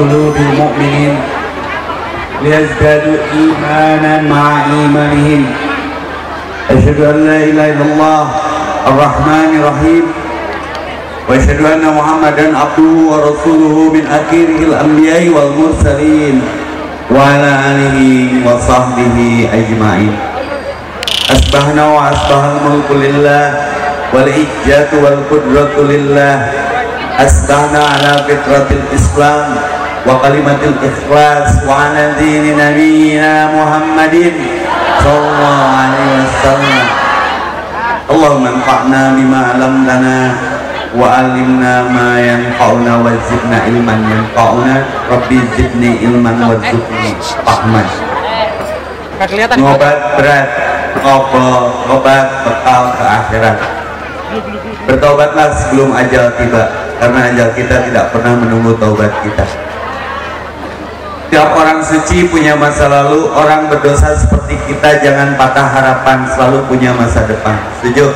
قلوب المؤمنين ليزدادوا إيمانا مع إيمانهم. أشهد أن لا إله إلا الله الرحمن الرحيم. وأشهد أن محمدا عبده ورسوله من أكيره الأنبياء والمرسلين وعلى آله وصحبه أجمعين. أسبحنا وأسبح الملك لله والعجة والقدرة لله. أسبحنا على فطرة الإسلام وكلمه الاخلاص وعلى دين نبينا محمد صلى الله عليه وسلم اللهم انفعنا بما علمتنا وعلمنا ما ينفعنا وزدنا علما ينفعنا ربي زدني علما وارزقني فهما ngobat berat ngobrol ngobat bekal ke akhirat bertobatlah sebelum ajal tiba karena ajal kita tidak pernah menunggu taubat kita tiap orang suci punya masa lalu. Orang berdosa seperti kita jangan patah harapan. Selalu punya masa depan. Setuju?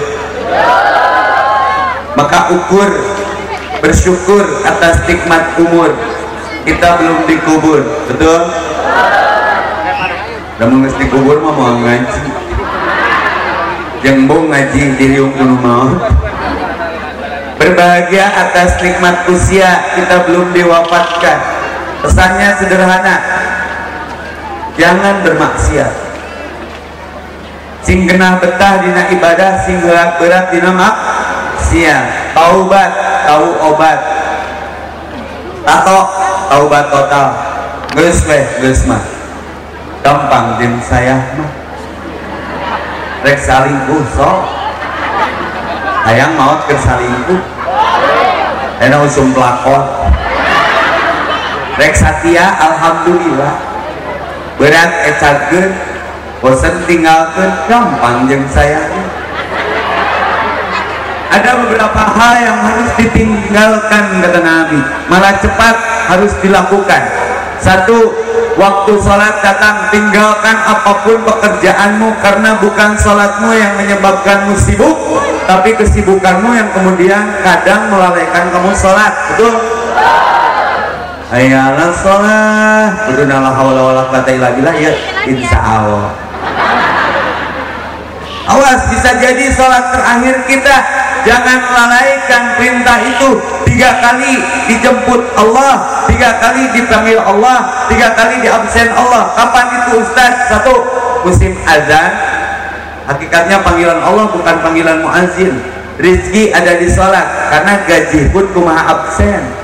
Maka ukur bersyukur atas nikmat umur. Kita belum dikubur. Betul? Namun mesti dikubur mah mau ngaji. Jembong ngaji diri kuno mau. Berbahagia atas nikmat usia. Kita belum diwafatkan pesannya sederhana. Jangan bermaksiat. Sing genah betah dina ibadah sing berat berat dina mak sia taubat tahu obat. Tato taubat total. Geus mah. Gampang jeung saya mah. Rek salingkuh sok. Hayang maot ke salingkuh. Enak usum pelakon rek satia alhamdulillah. Berat ecatkeun bosen tinggalkan gampang jeung saya. Ada beberapa hal yang harus ditinggalkan kata Nabi. Malah cepat harus dilakukan. Satu waktu sholat datang tinggalkan apa pun pekerjaanmu karena bukan sholatmu yang menyebabkanmu sibuk tapi kesibukanmu yang kemudian kadang melalaikan kamu sholat. Betul Ayalah sholat. Berunala hawla wala quwata illa billah ya. Insya Allah. Awas bisa jadi sholat terakhir kita Jangan melalaikan perintah itu. Tiga kali dijemput Allah Tiga kali dipanggil Allah Tiga kali diabsen Allah. Kapan itu Ustaz? Satu Musim azan. Hakikatnya panggilan Allah bukan panggilan muazzin. Rizki ada di sholat Karena gaji pun kumaha absen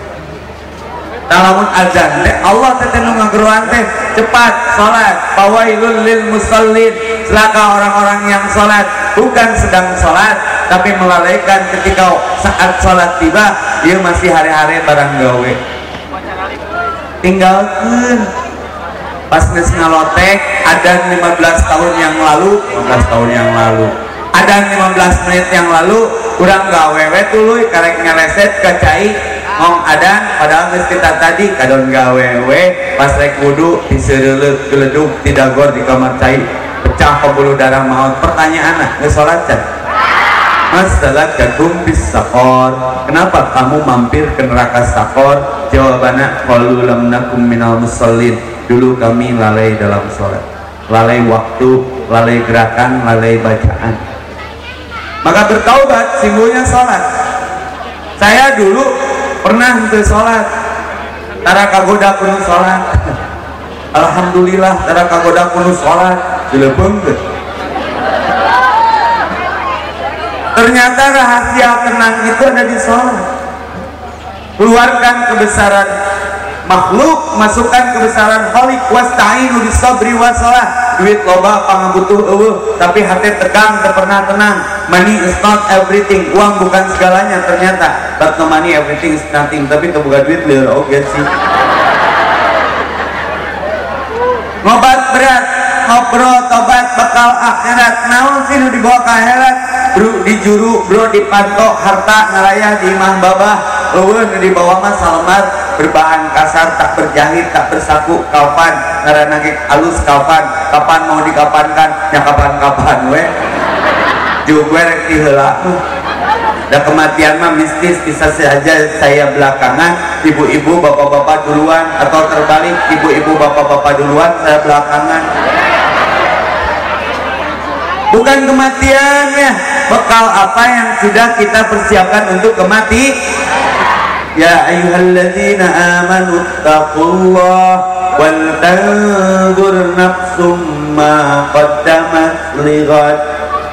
Talamun azan. Dek Allah teteh nu ngageruan teh cepat salat fawailul lil musallin. Celaka orang-orang yang salat bukan sedang salat tapi melalaikan ketika saat salat tiba dia masih hari-hari barang gawe. Tinggalkan. Pas geus ngalotek ada 15 tahun yang lalu 15 tahun yang lalu. Ada 15 menit yang lalu kurang gawe. We tuluy karek ngeleset ke cai ngong adan padahal geus kita tadi. Kadon gawe we pas rek wudu diseureuleuh geleduk tidak gor di kamar cai pecah pembuluh darah maut. Pertanyaan geus salat can Mas salat bis sakor Kenapa kamu mampir ke neraka sakor? Jawabannya Qalu lam nakum minal musallin. Dulu kami lalai dalam sholat. Lalai waktu, lalai gerakan, lalai bacaan. Maka bertaubat singguhnya sholat. Saya dulu pernah untuk sholat? Tara kagoda kuno sholat. Alhamdulillah tara kagoda kuno sholat. Dilepeng ternyata rahasia tenang itu ada di sholat. Keluarkan kebesaran makhluk masukkan kebesaran khalik wasta'inu bisabri wasalah duit loba pangabutuh eueuh. Tapi hati tegang teu pernah tenang. Money is not everything. Uang bukan segalanya ternyata. But no money everything is nothing. Tapi teu boga duit lieur oge sih. Ngobat berat ngobrol tobat bekal akhirat. Naon sih dibawa ke akhirat? Bro di juru bro dipantau harta ngaraya di imah babah. Eueuh nu dibawa mah salmar berbahan kasar tak berjahit tak bersaku kapan? Ngaranna ge alus kapan? Kapan mau dikapankan? Ya kapan-kapan we juga rek diheula dan kematian mah mistis bisa saja saya belakangan ibu-ibu bapak-bapak duluan atau terbalik ibu-ibu bapak-bapak duluan saya belakangan. Bukan kematiannya bekal apa yang sudah kita persiapkan untuk kemati ya ayyuhalladzina amanu taqullah wal tanzur nafsum ma qaddamat lighad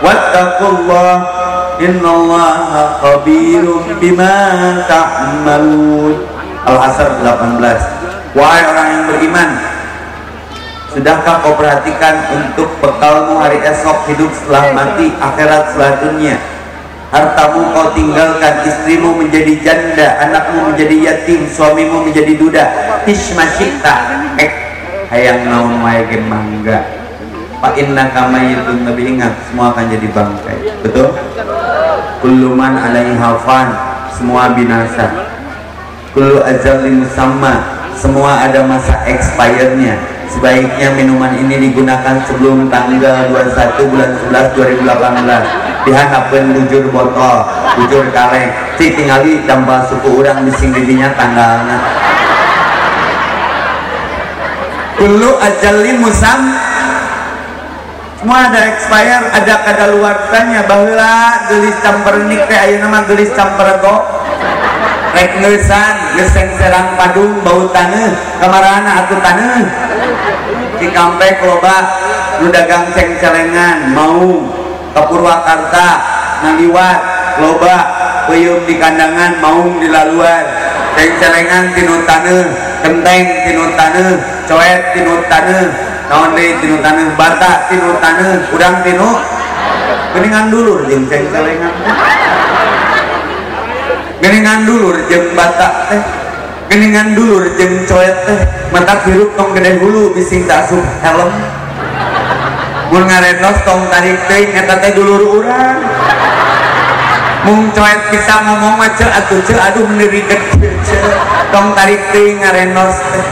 wattaqullah innallaha khabirum bima ta'malun Al-Asr 18 wahai orang yang beriman Sudahkah kau perhatikan untuk bekalmu hari esok hidup setelah mati akhirat setelah dunia Hartamu kau tinggalkan istrimu menjadi janda Anakmu menjadi yatim Suamimu menjadi duda. Hishmasyikta Eh hayang naun wae mangga. Pak inna kama itu lebih ingat semua akan jadi bangkai. Betul? Kuluman alaiha fan Semua binasa. Kullu azali musamma Semua ada masa expirednya sebaiknya minuman ini digunakan sebelum tanggal 21 bulan 11 2018 dihanapkan bujur botol bujur kaleng cik tinggali dampak suku orang bising didinya tanggalnya. Dulu ajali musam semua ada expire ada kadaluarsanya. Bahwa gelis camper nik teh ayeuna nama gelis camper kok. Rek ngeusan geseng serang padung bau tanah. Kamarana aku tanah Cikampek loba nu dagang ceng-celengan mau. Ke Purwakarta ngaliwat loba. Peyung di kandangan mau di laluan. Ceng-celengan tinu taneuh kenteng tinu taneuh coet tinu taneuh naon deui tinu taneuh bata tinu taneuh udang tinu geningan dulur jeung ceng-celengan geningan dulur jeung bata teh. Geningan dulur jeung coet teh. Mata biru tong gede hulu bising tak asup helm. Mun ngarenos tong tarik teh eta teh dulur urang. Mung coet bisa ngomong mah ceu atuh ceu aduh mendiri gede ceu tong tarik teh ngarenos teh.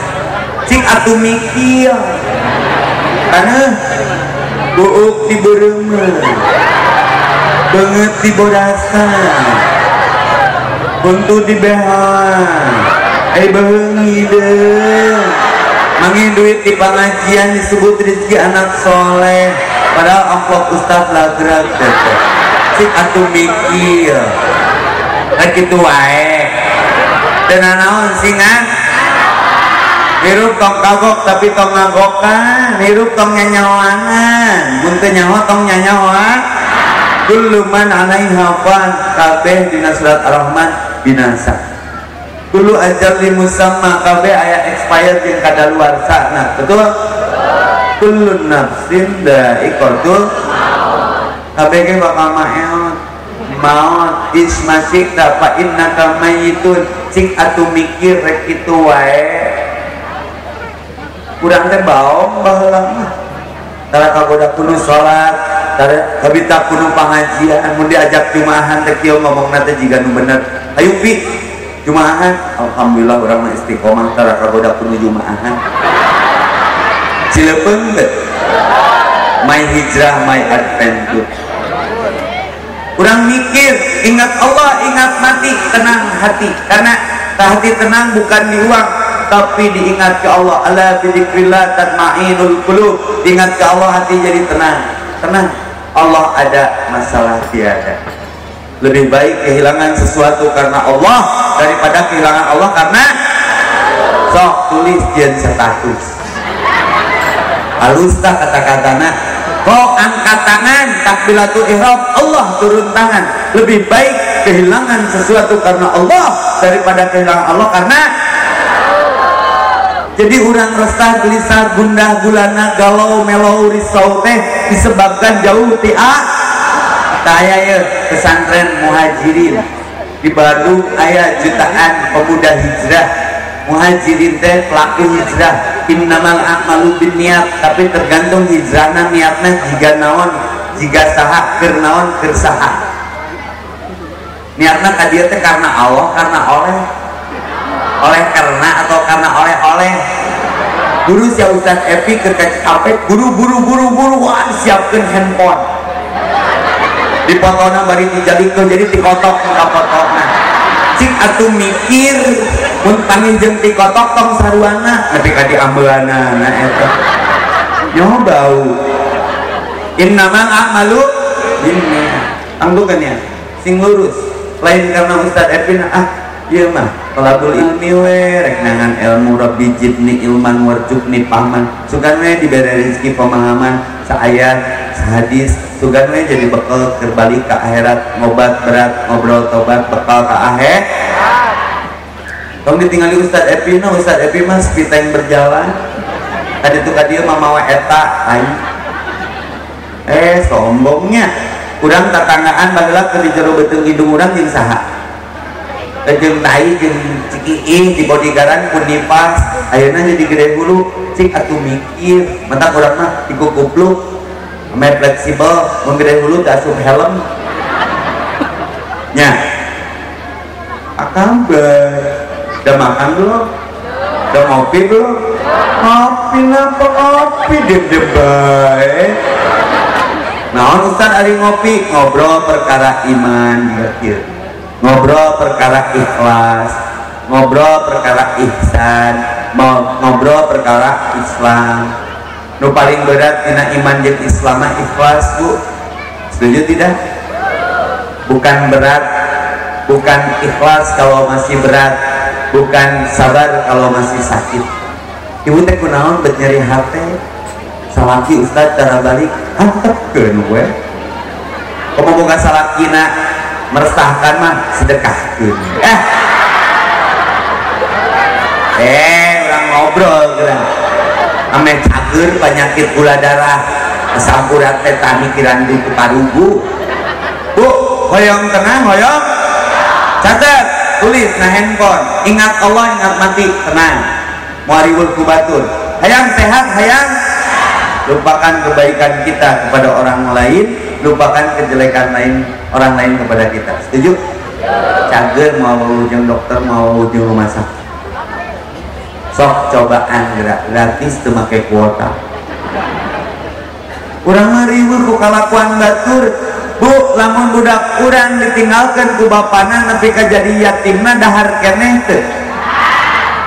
Cing atuh mikir. Karena buuk di bereungeun banget di bodasa. Untuk di behan eh bengi mangin duit di pengajian disebut rezeki anak soleh. Padahal amplop ustaz lagrak cik atuh mikir. Kan gitu wae. Dan naon singan hirup tong kagok tapi tong ngagokan. Hirup tong nyanyawanan. Muntah nyawa tong nyanyawa. Kullu man alaiha fan. Kabeh dina surat ar-rahman binasa dulu ajar di musamma kabe ayat expired yang kada luar sana betul? Kulun nafsin daikotul kabe ke bakal maut maut ismasik dapat inna kamayitun cing atu mikir rek itu wae. Kurang teh baom baheula mah tara kagoda kudu salat tara kabita kudu pengajian mun diajak jumaahan teh kieu ngomongna teh jiga nu bener. Ayo pi Jumaahan, Alhamdulillah orang mah istiqomah tara kagoda pun Jumaahan. Cilepeng My hijrah, my adventure. Kurang mikir, ingat Allah, ingat mati, tenang hati. Karena hati tenang bukan di uang, tapi diingat ke Allah. Allah bidzikrillah tatmainul qulub. Diingat ke Allah hati jadi tenang. Tenang. Allah ada, masalah tiada lebih baik kehilangan sesuatu karena Allah daripada kehilangan Allah karena sok tulis jen status. Halus tak kata-katana kok angkat tangan takbiratul ihram Allah turun tangan. Lebih baik kehilangan sesuatu karena Allah daripada kehilangan Allah karena jadi orang resah gelisah gundah gulana galau melau risau teh disebabkan jauh tiak saya ya pesantren muhajirin. Di Bandung ayah jutaan pemuda hijrah. Muhajirin teh pelaku hijrah. Innamal a'malu niat tapi tergantung hijrahna niatnya jika naon jika saha ker naon ker saha. Niatna karena Allah karena oleh. Oleh karena atau karena oleh oleh guru si Ustaz Epi ke guru buru buru buru wah siapkan handphone di fotona bari dijadikan jadi dikotok ke fotona cik atuh mikir mun pangin jeung dikotok tong saruana nepi ka diambeulana na eta. Nyoba bau. Innama amalu ini tanggukan ya? Sing lurus. Lain karena Ustaz Epin ah iya mah tolabul ilmi we rek nangan ilmu rabbi jibni ilman warjukni paman sukan we diberi rezeki pemahaman saayat sahadis sugan we jadi bekal terbalik ke akhirat. Ngobat berat ngobrol tobat bekal ke akhir Tong ditinggali Ustaz Epi no Ustaz Epi mas kita yang berjalan. Tadi tuh kadia mamawa eta ayo eh sombongnya. Kurang tetanggaan bagelah ke di jero betung hidung urang jeung saha? Jeung tai jeung cikiih di bodyguardan pun dipas jadi gede hulu. Cik atuh mikir. Mentak urang mah dikukupluk ame fleksibel mun gede hulu asup helm. Nya. Akang udah makan belum? Udah ngopi belum? Ngopi napa ngopi? Dede bae. Nah Ustaz hari ngopi? Ngobrol perkara iman gitu ngobrol perkara ikhlas. Ngobrol perkara ihsan. Ngobrol perkara Islam nu paling berat tina iman jeung Islam ikhlas bu. Setuju tidak? Bukan berat bukan ikhlas kalau masih berat bukan sabar kalau masih sakit. Ibu teh kunaon bet nyeri hati salaki ustad cara balik hantepkeun we kamu bukan salakina meresahkan mah sedekahkeun eh! Eh orang ngobrol geura ame cager penyakit gula darah. Sampuran teh mikiran di parugu. Bu hoyong tenang hoyong. Catat tulis nah handphone. Ingat Allah ingat mati. Tenang. Muaribul kubatur hayang sehat hayang. Lupakan kebaikan kita kepada orang lain. Lupakan kejelekan lain orang lain kepada kita. Setuju? Cager mau ujung dokter mau ujung rumah sakit sok cobaan gerak gratis memakai kuota. Kurang mariwur kukalakuan batur. Bu lamun budak kurang ditinggalkan ku bapana nepi ka jadi yatimna dahar keneh teu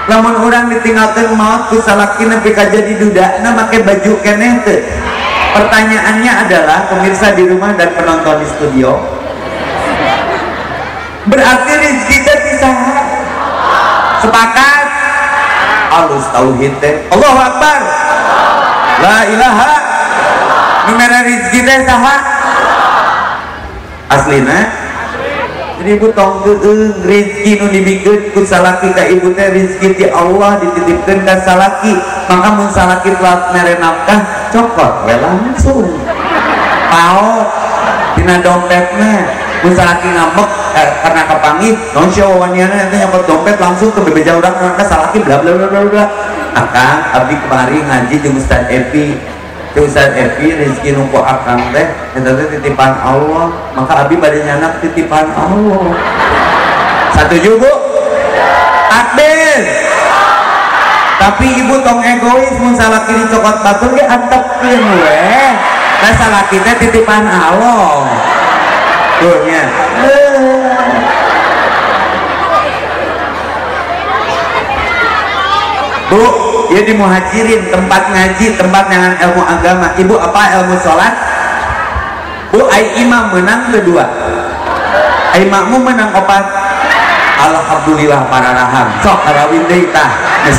lamun orang ditinggalkan maut ku salaki nepi ka jadi dudakna make baju keneh pertanyaannya adalah pemirsa di rumah dan penonton di studio. Berarti rezeki kita bisa sepakat alus tauhid teh. Allahu akbar. La ilaha. Numera rezeki teh saha? Aslina jadi ibu tong geung rezeki nu dibikeun ku salaki ka ibu teh rezeki ti Allah dititipkeun ka salaki. Maka mun salaki telah mere nafkah cokot we langsung paot. Tina dompetna salaki ngambek eh, karena kepanggih non sia wawaniana nanti nyokot dompet langsung ke bebeja urang ka salaki bla bla bla bla bla. Akang abdi kemari ngaji jeung Ustaz Epi Ustaz Evi rezeki numpuk akang teh eta teh titipan Allah. Maka abi bade nyanak titipan Allah. Satu bu takbir tapi ibu tong egois mun kiri cokot batur ge antepkeun we da salah kita titipan Allah tuh nya Bu, ya di muhajirin tempat ngaji tempat dengan ilmu agama. Ibu apa ilmu sholat? Bu ai imam menang kedua. Ai makmum menang opat. Alhamdulillah para raham. Sok karawin deui tah geus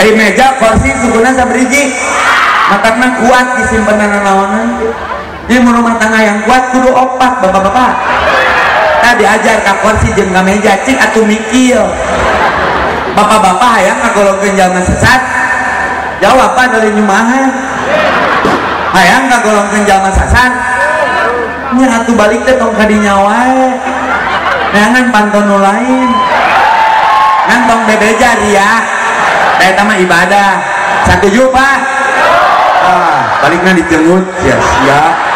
ai meja kursi sukuna sabriji matana kuat disimpenan naonan jadi rumah tangga yang kuat kudu opat bapak-bapak. Tadi diajar ka kursi jeung ka meja cik atuh mikir. Bapak-bapak hayang ngagolongkeun jalma sesat. Jawaban dari nyumaha. Hayang ngagolongkeun jalma sesat. Nya atuh balik teh tong kadinya wae neangan pantun nu lain. Ngan tong bebeja ria teh mah ibadah. Satuju pak? Ah baliknya dicengut. Sia-sia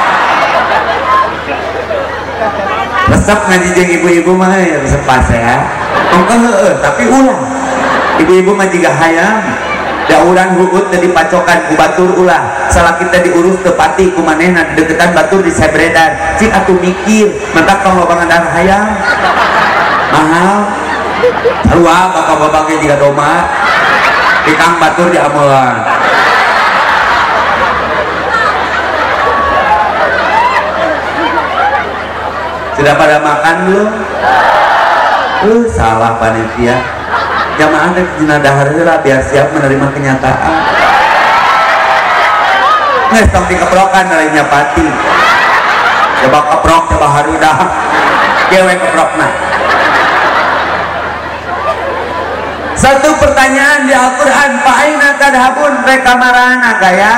resep ngaji jeng ibu-ibu mah ya resep ya. Engkau heeh tapi ulah ibu-ibu mah juga hayam da urang huut tadi pacokan ku batur ulah. Salah kita diurus tepati ku manehna deketan batur di sebredan cik atuh mikir mentak kalau lobangan darah hayam mahal. Sarua bapak-bapak juga doma di kang batur di amulan sudah pada makan belum? Uh, salah panitia. Jamaah teh jenazah lah biar siap menerima kenyataan. Nges tong dikeprokan dari pati. Coba keprok coba harudah kewe keprok nah. Satu pertanyaan di Al-Quran. Aina kadhabun reka marana gaya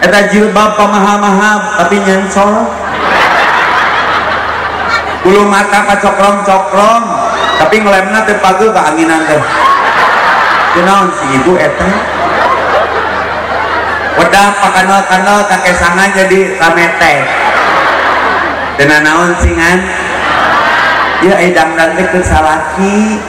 eta jilbab pamaham-maham tapi nyensol bulu mata kacokrong-cokrong tapi ngelemna teh pagel ke anginan teh kunaon si ibu eta wedang pakanal-kanal kakek sanga jadi ramete dan naon singan ya edang dan teh salaki.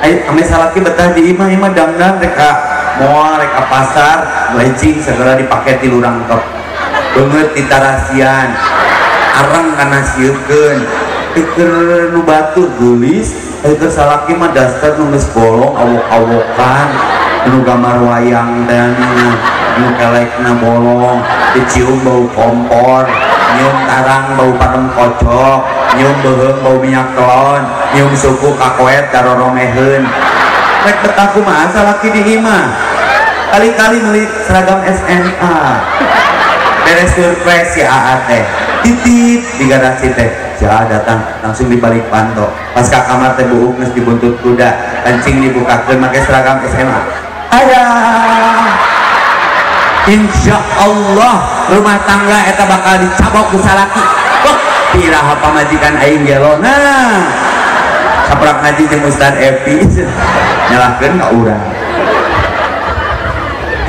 Ayo kami salaki betah di imah imah dangdang reka moal reka pasar lencing segera dipakai di lurang top banget di arang karena siukeun pikir nu batu gelis itu salaki mah dasar nulis bolong awok-awokan. Nu gambar wayang dan nu kelekna bolong. Dicium bau kompor nyium tarang bau parem kocok nyium beheung bau minyak telon nyium suku kakoet daroromeheun rek betaku mah salaki di kali-kali beli seragam SMA beres surprise ya AAT titip di garasi teh Jah datang langsung dibalik panto pas ke kamar teh buuk nges dibuntut kuda. Kencing dibukakan pakai seragam SMA ayah Insya Allah rumah tangga eta bakal dicabok ku salaki. Kok piraha pamajikan aing gelo nah. Saprak ngaji jeung Ustaz Epi. Nyalahkeun ka urang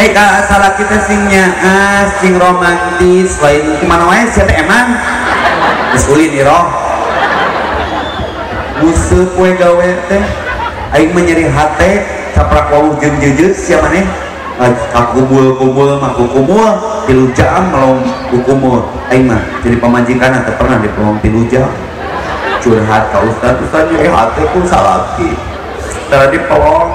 eh ka salah kita sing nyaas sing romantis. Lain ke mana wae? Sia teh emang geus ulin iroh musuh kue gawe teh. Aing menyeri hate saprak wawuh jeung jejeus sia maneh kakubul kubul mah kukumul tilu jam melong kukumul aing mah jadi pemajikan atau pernah di pelong tilu jam. Curhat ka ustad ustad nyeri hate ku salaki tara di pelong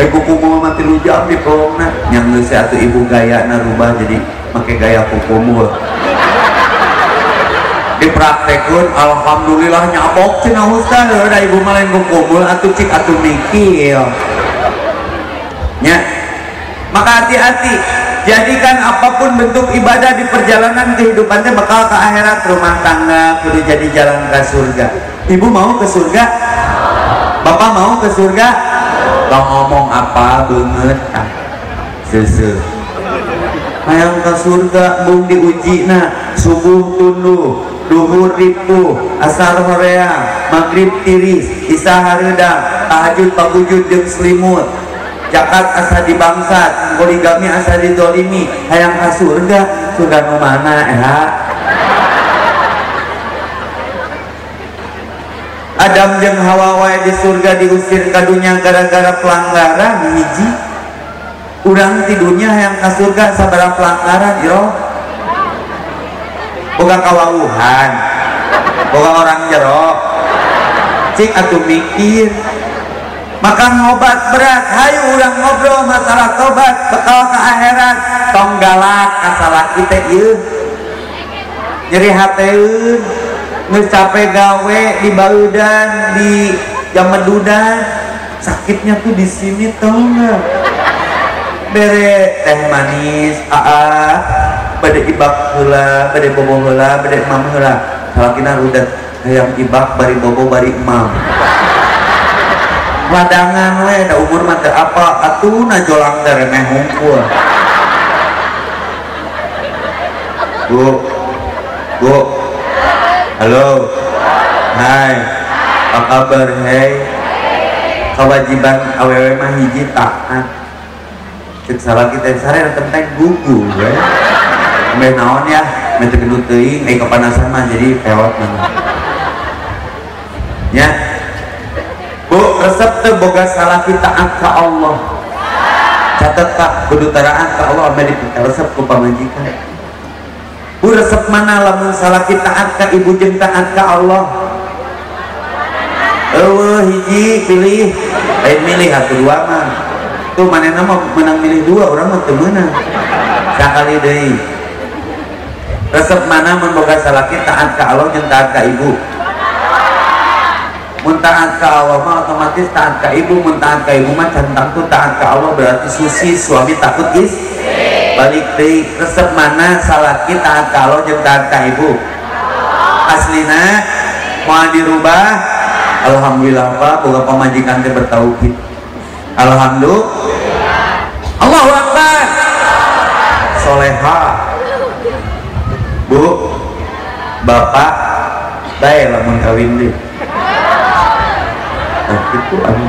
Eh kukumul mah tilu jam di pelongna yang geus atuh ibu gaya na rubah jadi make gaya kukumul dipraktekun alhamdulillah nyabok cina ustad udah ibu malain kukumul atuh cik atuh mikir. Nya maka hati-hati. Jadikan apa pun bentuk ibadah di perjalanan kehidupannya bakal ke akhirat. Rumah tangga kudu jadi jalan ke surga. Ibu mau ke surga? Bapak mau ke surga Kau ngomong apa banget. Ah sese hayang ke surga bung diuji na. Subuh tunduh duhur ripu asar horeang maghrib tiris. Isya hareudang tahajud pagujud jeung selimut. Jakat asa dibangsat poligami asa didolimi hayang ka surga surga mana ya Adam jeung Hawa wae di surga diusir kadunya gara-gara pelanggaran hiji urang tidunya hayang ka surga sabaraha pelanggaran yo boga kawauhan. Boga orang jerok cik atuh mikir. Maka ngobat berat. Hayu urang ngobrol masalah tobat. Bekal ke akhirat. Tong galak kasalah kita ieu. Nyeri hateun geus capek gawe di baudan di jamedudan sakitnya tuh di sini tau nggak? Bere teh manis aa bade ibak heula bade bobo heula bade emam heula. Salakina rudat hayang ibak bari bobo bari emam wadangan we da umur mah apa? Atuh na jolang teh meh hungkul bu bu halo. Hai. Apa kabar? Hei kewajiban awewe mah hiji taat. Cek salah kita sare tentang gugu we Ambil naon ya, minta gendut teuing, eh kepanasan mah jadi pewot mana. ya. Bu resep teh boga salah kita angka Allah. Catat kak kedutaraan ke Allah ame dipita resep ku pamajikan Bu resep mana lamun salah kita angka ibu jeung taat ka Allah? Eueuh hiji pilih. Lain milih atuh dua mah. Tuh mana nama menang milih dua orang mah teu meunang. Sakali deui. Resep mana memboga salaki taat ka Allah jeung taat ka ibu? Mun taat ka Allah mah otomatis taat ka ibu. Mun taat ka ibu mah centang tuh taat ka Allah berarti susi suami takut is balik deui resep mana salaki taat ka Allah jeung ibu? Aslina mau dirubah? Alhamdulillah Pak. Boga pamajikan teh bertauhid. Alhamdulillah. Allahu Akbar. Soleha. Bu Bapak bae lamun kawin deh. Nah, itu anu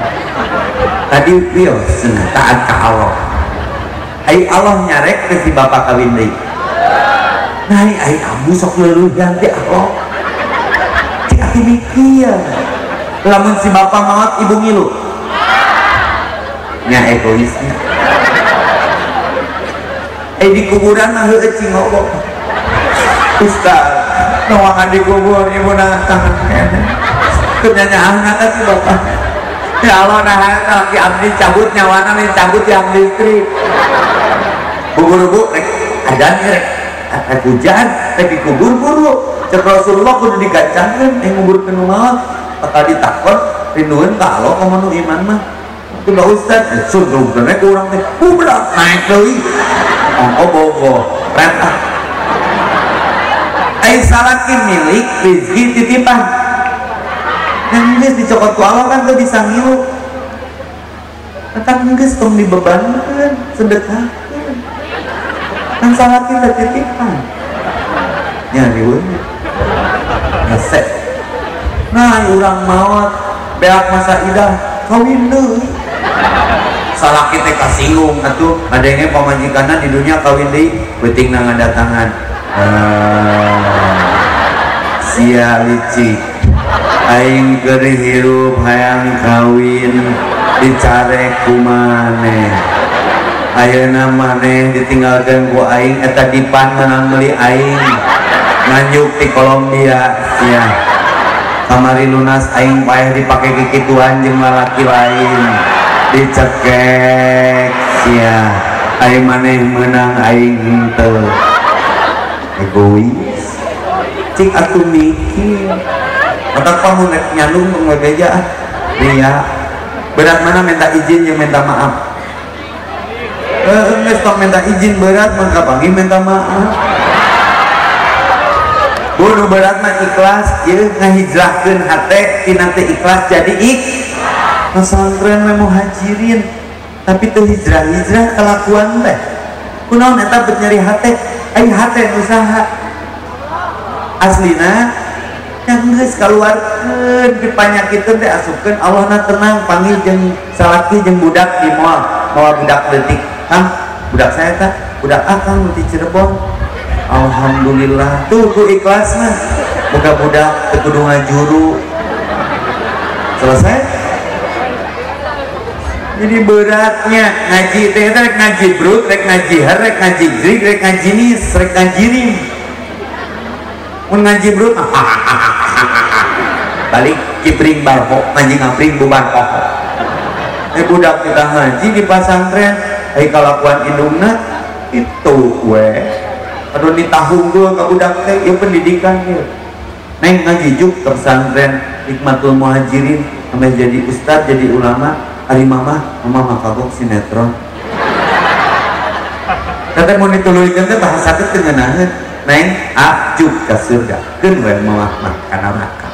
tadi bio taat ka Allah ai Allah nyarek ke si bapak kawin deh nah ai kamu sok leulehan teh Allah cik ati mikir. Lamun si bapak maut ibu ngilu. Nya egoisnya. Eh di kuburan mah heueuh cing ngokok Ustaz nuangan di kubur ibu kene kenyanyahan kata si bapak. Ya Allah nah laki abdi cabut nyawana nih cabut yang listrik bubur-bubur rek. Ada nih rek. Ada hujan rek dikubur buru cek Rasulullah kudu digacangkeun yang ngubur ke maut bakal ditakon rinduan kalau kamu nu iman mah. Itu gak ustad sundung dan kurang teh. Ubrak naik deui. Ongko bogo rentah ai salaki milik rezeki titipan. Dan geus dicokot ku Allah kan tuh bisa ngilu. Tentang geus tong dibebankeun sedekah kan salaki teh titipan nya riweun Ngesek nah orang maut beak masa idah. Kawin deui salah kita kasinggung atuh adanya pamajikanna di dunia kawin deui penting na ngadatangan ah, sia licik aing keur hirup hayang kawin dicare ku maneh ayeuna maneh ditinggalkeun ku aing? Eta dipan menang meuli aing. Nganjuk di Kolombia. Sia kamari lunas aing payah dipakai kikituan jeung lalaki lain. Dicekek. Sia aing maneh menang aing henteu egois. Cing atuh mikir. Otak kamu nek nyandung ngebeja dia berat mana minta izin yang minta maaf eh nges minta izin berat maka panggil minta maaf? Bunuh berat mah ikhlas ya ngahijrahkeun hate tina teh ikhlas jadi ik. Pesantren mah muhajirin tapi teu hijrah-hijrah kelakuan teh. Kunaon eta bet nyari hate? Ai hate usaha aslina yang geus kaluarkeun di panyakiteun teh asupkeun Allah na tenang panggil jeung salaki jeung budak di moal moal budak detik kang budak saya teh budak akang di Cirebon. Alhamdulillah. Tuh ku ikhlas mah buka budak tekudu ngajuru selesai? Jadi beratnya. Ngaji teh rek ngaji brut rek ngaji har rek ngaji grik rek ngaji nis rek ngaji nim mun ngaji brut balik kipring barho ngaji ngapring bubar poho eh budak kita ngaji di pesantren ai kalakuan indungna itu we aduh di dua ke budak teh ya pendidikan ya. Neng ngaji juk ke pesantren hikmatul muhajirin. Sampai jadi ustad jadi ulama hari mama mama makabok sinetron. Kata mau dituluykan teh bahasa teh tengenahan neng abjuk ke surga. Kan we mawah mah kana neraka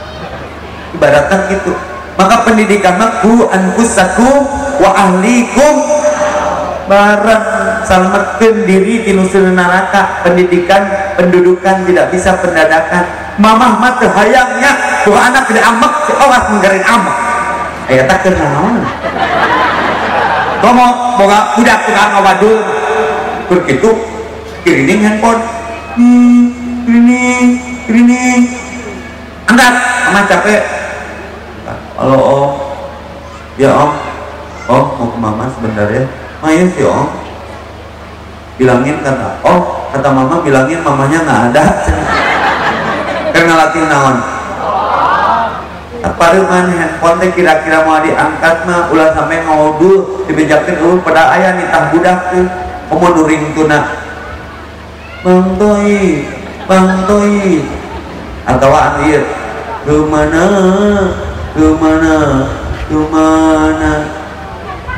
ibaratkan gitu. Maka pendidikan mah ku anfusakum wa ahlikum barang selamatkan diri di nusir neraka. Pendidikan pendudukan tidak bisa pendadakan. Mamah mata hayangnya tuh anak tidak amak si Allah menggarin amak ayat tak kenal kamu boga budak tukang ngobadul begitu kirining handphone. Hmm kirining kirining. Angkat sama capek. Halo om. Ya om. Om mau ke mama sebentar ya Sih om bilangin kata oh kata mama bilangin mamanya nggak ada. Karena latih naon? Paruman handphone teh kira-kira mau diangkat mah ulah sampai ngobrol dibejakin dulu pada ayah nitah budak tuh mau nuring tuna Bang Toi Bang atau anjir ke mana ke mana ke mana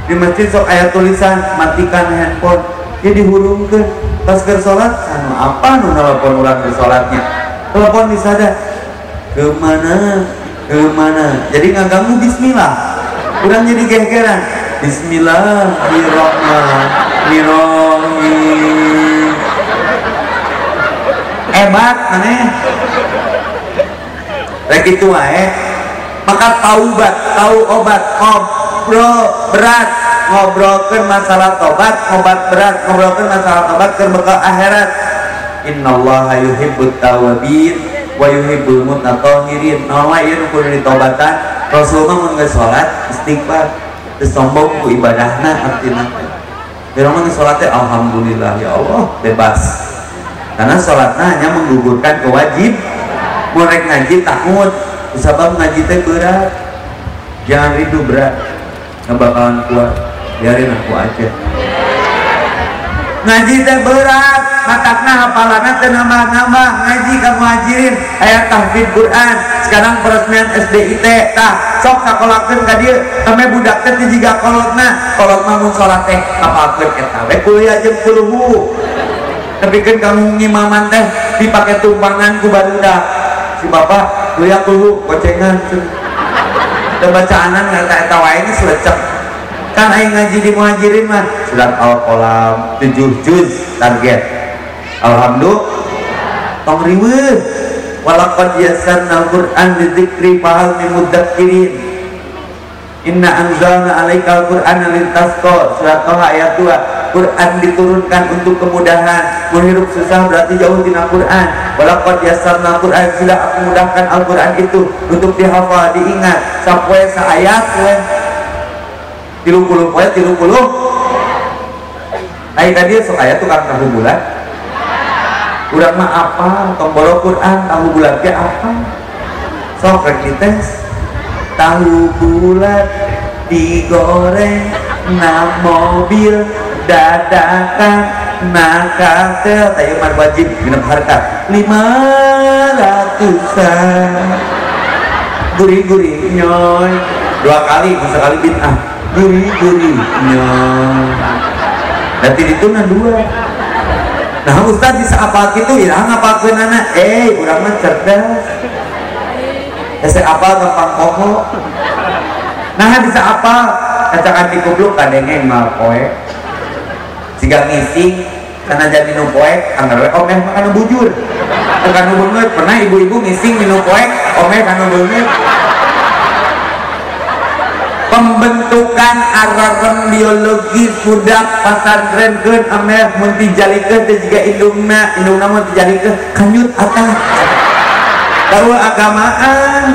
di masjid sok ayat tulisan matikan handphone. Dia dihurungkan pas ke sholat sama apa nu telepon orang ke sholatnya? Telepon bisa ada ke mana ke mana jadi nggak ganggu Bismillah. Kurang jadi gegeran Bismillahirrahmanirrahim. Hebat aneh. Rek itu wae maka taubat tahu obat ngobrol berat ngobrolkan masalah tobat obat berat ngobrolkan masalah tobat ke bekal akhirat. Innallaha yuhibbut tawabin wa yuhibbul mutatahhirin nawa ieu kudu ditobatan Rasulullah mun geus salat istighfar. Teu sombong ku ibadahna artina Di rumah sholat teh alhamdulillah ya Allah bebas. Karena sholatnya hanya menggugurkan kewajib. Mulai ngaji takut sebab ngaji teh berat. Jangan rindu berat nggak bakalan kuat biarin aku aja. Ngaji teh berat matakna hafalana teh nambah-nambah ngaji kamu ajirin ayat tahfidz Quran. Sekarang peresmian SDIT tah sok sakolakeun ka dieu. Teme budak teh jiga kolotna. Kolot mah mun salat teh apalkeun eta. We kuliah jeung puluhu tapi kan kamu ngimaman teh dipakai tumpangan ku barudak si bapak kuliah dulu gocengan dan bacaanan nggak? Eta wae ini selecek kan aing ngaji di muhajirin mah surat al-qalam 7 juz target. Alhamdulillah. Tong riweuh. Walaqad yassarna al-qur'an lidzikri fahal min mudzakirin inna anzalna alaikal qur'ana litasqa surat Toha ayat 2 Quran diturunkan untuk kemudahan. Menghirup susah berarti jauh tina Quran walaqad yassarna Quran sila aku mudahkan Al-Quran itu untuk dihafal diingat sampai seayat we tilu puluh poe tilu puluh Ayo tadi sok ayat tukang tahu bulan. Urang mah apa tombol Quran tahu bulan ke apa? Sok rek dites. Tahu bulat digoreng na mobil dadakan na kasel tayo mar wajib minum harta. Lima ratusan gurih-gurih nyoy. Dua kali sekali bid'ah. Gurih-gurih nyoy. Nanti itu na dua. Nah ustaz bisa apa gitu? Ya ngapa anak eh urang mah cerdas. Ese apa gampang koho nah bisa apa? Kacakan di kubluk kadengeng mal poe jika ngisi karena jadi nu poe anggar omeh makan bujur. Bukan nu beungeut pernah ibu-ibu ngising minum poe omeh kan beungeut pembentukan alarm biologi budak pasantren keun ameh mun dijalikeun teh jiga indungna. Indungna mun dijalikeun kanyut atah tahu agamaan.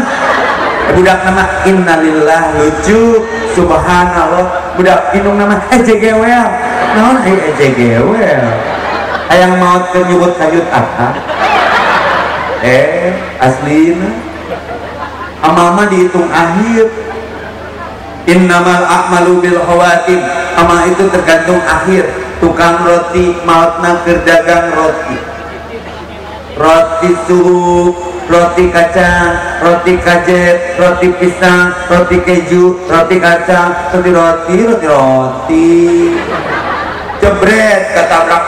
Budak nama innalillah lucu. Subhanallah. Budak indung nama ejegewel. Naon ai ejegewel? Ayang maut ke nyebut kajut apa eh aslina amal mah dihitung akhir. Innamal a'malu bil khawatim. Amal itu tergantung akhir. Tukang roti mautna keur dagang roti. Roti suhu roti kacang, roti kajet, roti pisang, roti keju, roti kacang, roti roti, roti roti. Jebret ketabrak